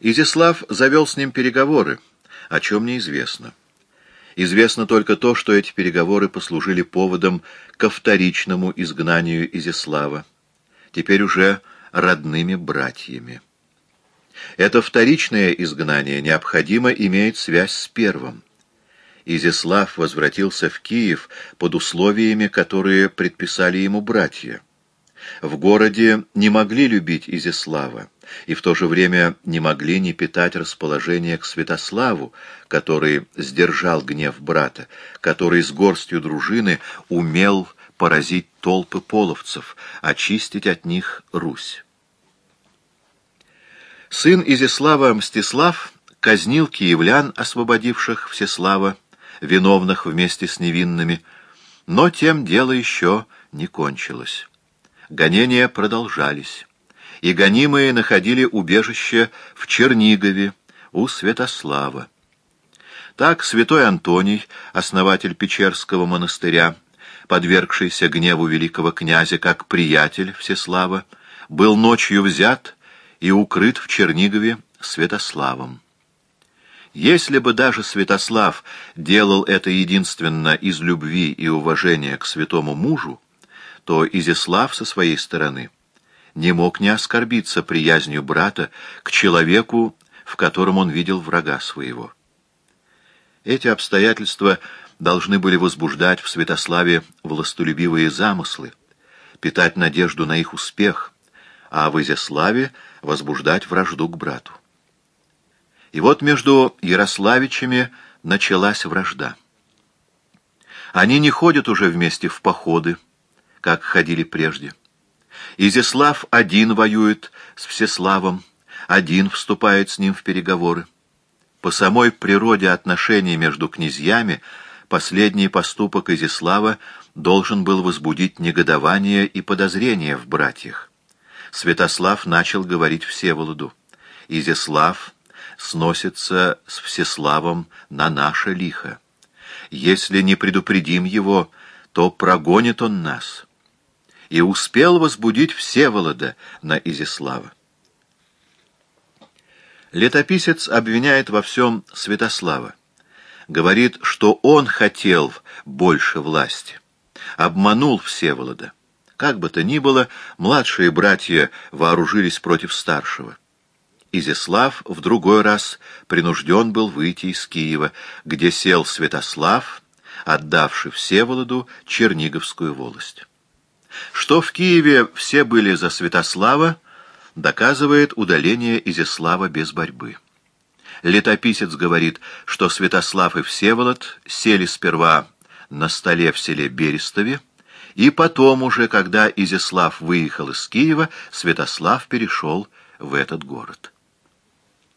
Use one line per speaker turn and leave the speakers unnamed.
Изяслав завел с ним переговоры, о чем неизвестно. Известно только то, что эти переговоры послужили поводом ко вторичному изгнанию Изяслава, теперь уже родными братьями. Это вторичное изгнание необходимо имеет связь с первым. Изяслав возвратился в Киев под условиями, которые предписали ему братья. В городе не могли любить Изяслава и в то же время не могли не питать расположение к Святославу, который сдержал гнев брата, который с горстью дружины умел поразить толпы половцев, очистить от них Русь. Сын Изяслава Мстислав казнил киевлян, освободивших Всеслава, виновных вместе с невинными, но тем дело еще не кончилось. Гонения продолжались и гонимые находили убежище в Чернигове у Святослава. Так святой Антоний, основатель Печерского монастыря, подвергшийся гневу великого князя как приятель Всеслава, был ночью взят и укрыт в Чернигове Святославом. Если бы даже Святослав делал это единственно из любви и уважения к святому мужу, то Изяслав со своей стороны — не мог не оскорбиться приязнью брата к человеку, в котором он видел врага своего. Эти обстоятельства должны были возбуждать в Святославе властолюбивые замыслы, питать надежду на их успех, а в Изяславе возбуждать вражду к брату. И вот между Ярославичами началась вражда. Они не ходят уже вместе в походы, как ходили прежде. Изяслав один воюет с Всеславом, один вступает с ним в переговоры. По самой природе отношений между князьями последний поступок Изяслава должен был возбудить негодование и подозрение в братьях. Святослав начал говорить Всеволоду. Изяслав сносится с Всеславом на наше лихо. Если не предупредим его, то прогонит он нас и успел возбудить Всеволода на Изяслава. Летописец обвиняет во всем Святослава. Говорит, что он хотел больше власти. Обманул Всеволода. Как бы то ни было, младшие братья вооружились против старшего. Изяслав в другой раз принужден был выйти из Киева, где сел Святослав, отдавший Всеволоду Черниговскую волость. Что в Киеве все были за Святослава, доказывает удаление Изяслава без борьбы. Летописец говорит, что Святослав и Всеволод сели сперва на столе в селе Берестове, и потом уже, когда Изяслав выехал из Киева, Святослав перешел в этот город.